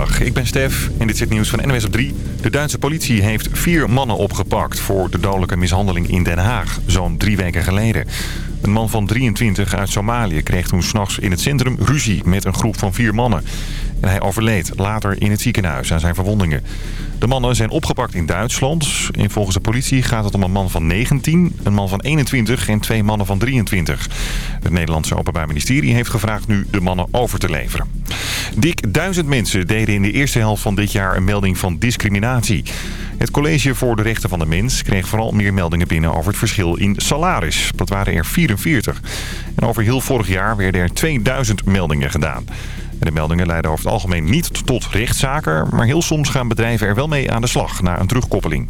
Ik ben Stef en dit is het nieuws van NWS op 3. De Duitse politie heeft vier mannen opgepakt voor de dodelijke mishandeling in Den Haag, zo'n drie weken geleden. Een man van 23 uit Somalië kreeg toen s'nachts in het centrum ruzie met een groep van vier mannen. En hij overleed later in het ziekenhuis aan zijn verwondingen. De mannen zijn opgepakt in Duitsland. En volgens de politie gaat het om een man van 19, een man van 21 en twee mannen van 23. Het Nederlandse Openbaar Ministerie heeft gevraagd nu de mannen over te leveren. Dik duizend mensen deden in de eerste helft van dit jaar een melding van discriminatie. Het College voor de Rechten van de Mens kreeg vooral meer meldingen binnen over het verschil in salaris. Dat waren er 44. En over heel vorig jaar werden er 2000 meldingen gedaan de meldingen leiden over het algemeen niet tot rechtszaken... maar heel soms gaan bedrijven er wel mee aan de slag na een terugkoppeling.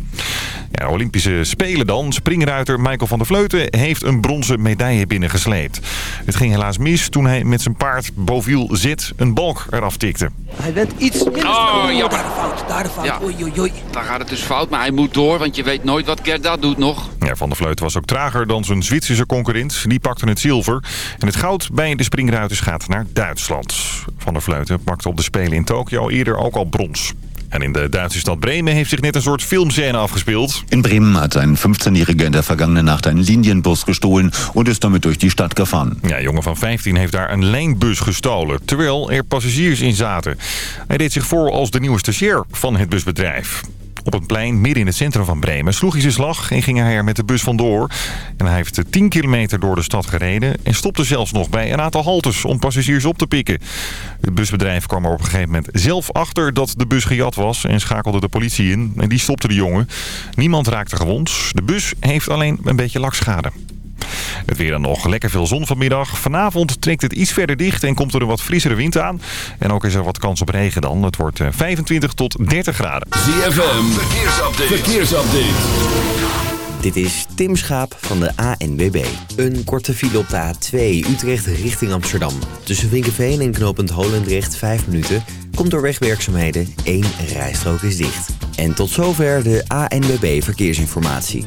Ja, Olympische Spelen dan. Springruiter Michael van der Vleuten heeft een bronzen medaille binnengesleept. Het ging helaas mis toen hij met zijn paard Boviel zit een balk eraf tikte. Hij werd iets minder Oh, jammer. Daar de fout, daar de fout. Ja. Oei, oei, oei. Dan gaat het dus fout, maar hij moet door, want je weet nooit wat Gerda doet nog. Ja, van der Vleuten was ook trager dan zijn Zwitserse concurrent. Die pakte het zilver. En het goud bij de springruiters gaat naar Duitsland. Van der Vleuten pakte op de Spelen in Tokio eerder ook al brons. En in de Duitse stad Bremen heeft zich net een soort filmscène afgespeeld. In Bremen hat ein 15-Jähriger in der vergangenen Nacht einen Linienbus gestohlen und ist damit durch die Stadt gefahren. Ja, een jongen van 15 heeft daar een lijnbus gestolen, terwijl er passagiers in zaten. Hij deed zich voor als de nieuwe stagiair van het busbedrijf. Op een plein midden in het centrum van Bremen sloeg hij zijn slag en ging hij er met de bus vandoor. En hij heeft 10 kilometer door de stad gereden en stopte zelfs nog bij een aantal haltes om passagiers op te pikken. Het busbedrijf kwam er op een gegeven moment zelf achter dat de bus gejat was en schakelde de politie in. En die stopte de jongen. Niemand raakte gewond. De bus heeft alleen een beetje lakschade. Het weer dan nog. Lekker veel zon vanmiddag. Vanavond trekt het iets verder dicht en komt er een wat frissere wind aan. En ook is er wat kans op regen dan. Het wordt eh, 25 tot 30 graden. ZFM, verkeersupdate. verkeersupdate. Dit is Tim Schaap van de ANWB. Een korte file op de A2 Utrecht richting Amsterdam. Tussen Vinkenveen en knooppunt Holendrecht 5 minuten. Komt door wegwerkzaamheden. één rijstrook is dicht. En tot zover de ANWB Verkeersinformatie.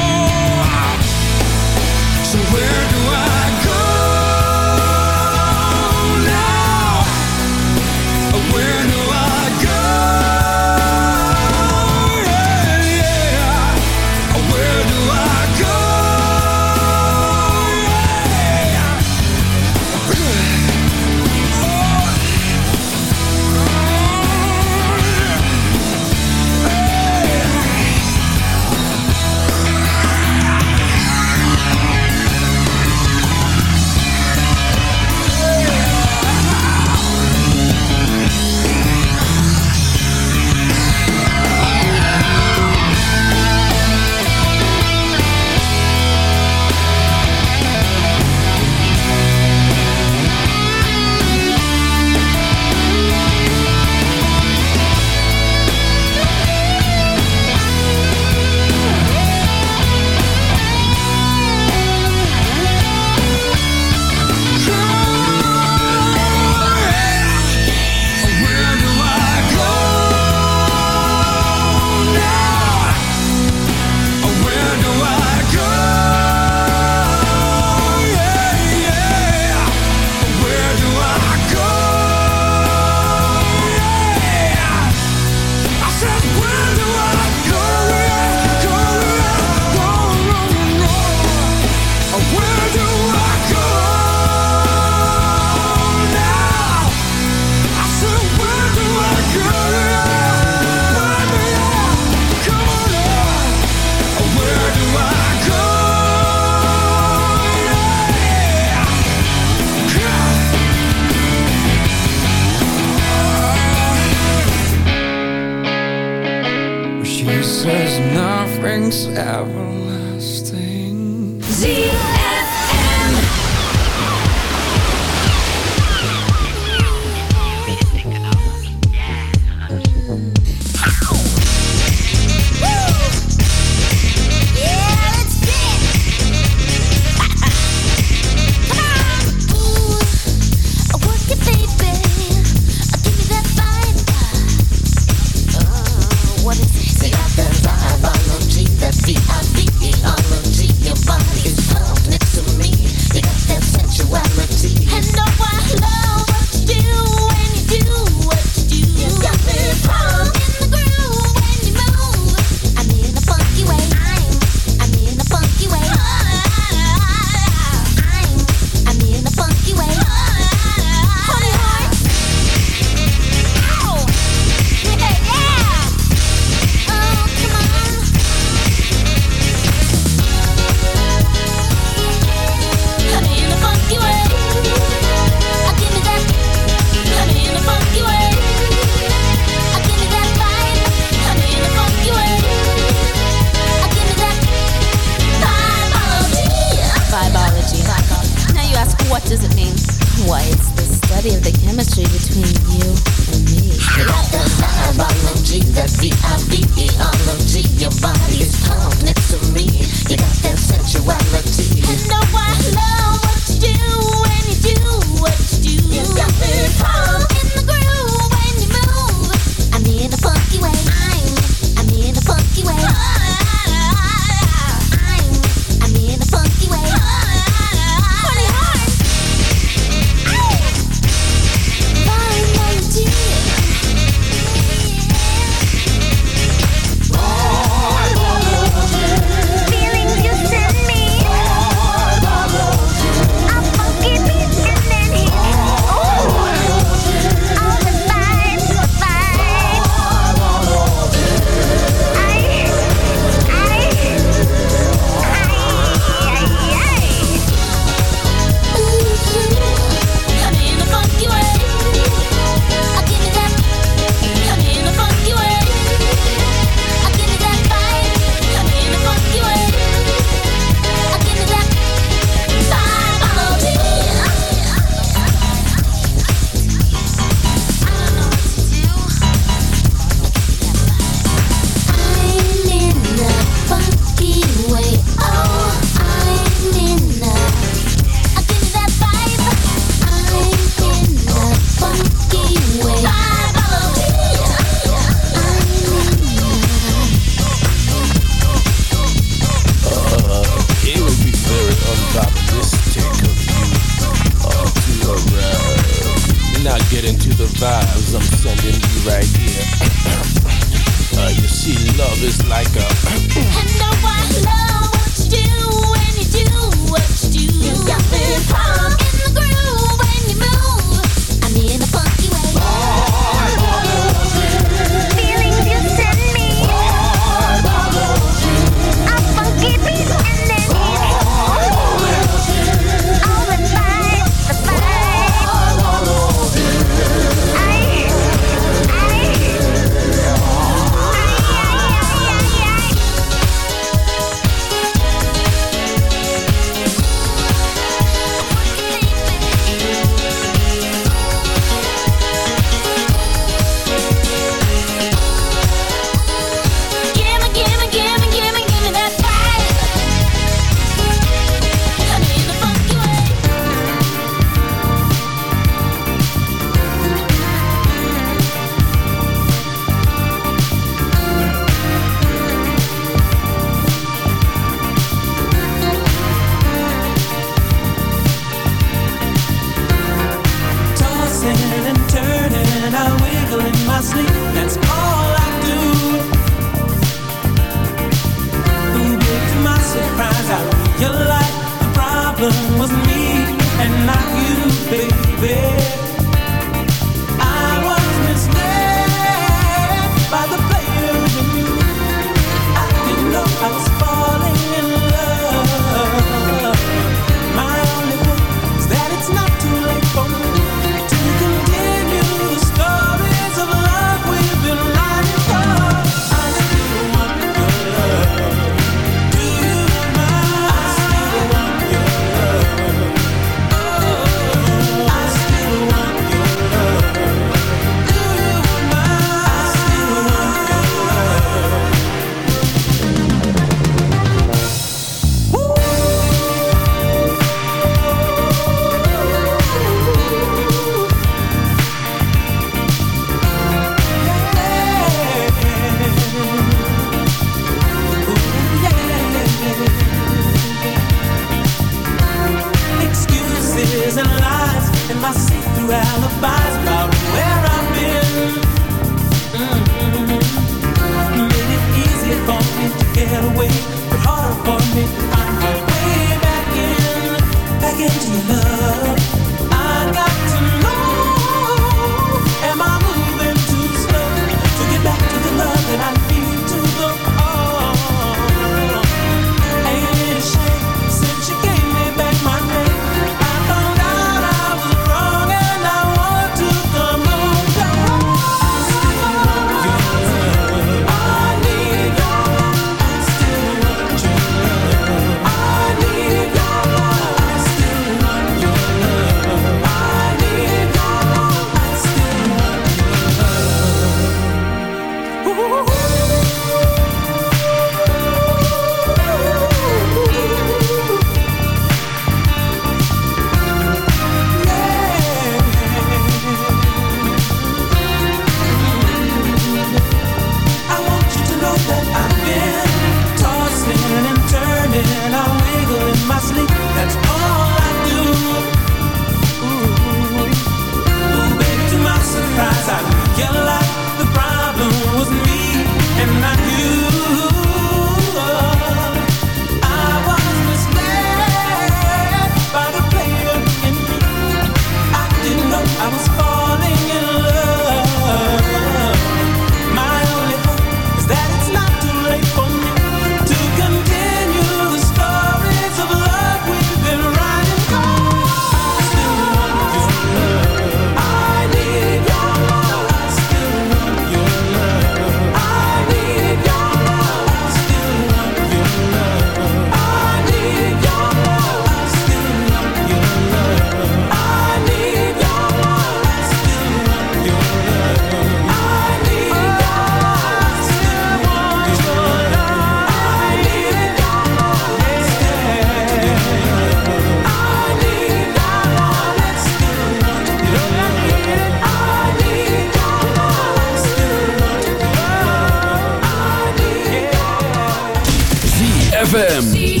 ZFM.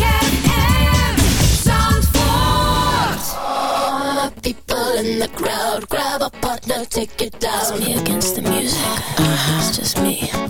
People in the crowd, grab a partner, take it down. It's me against the music. Uh -huh. It's just me.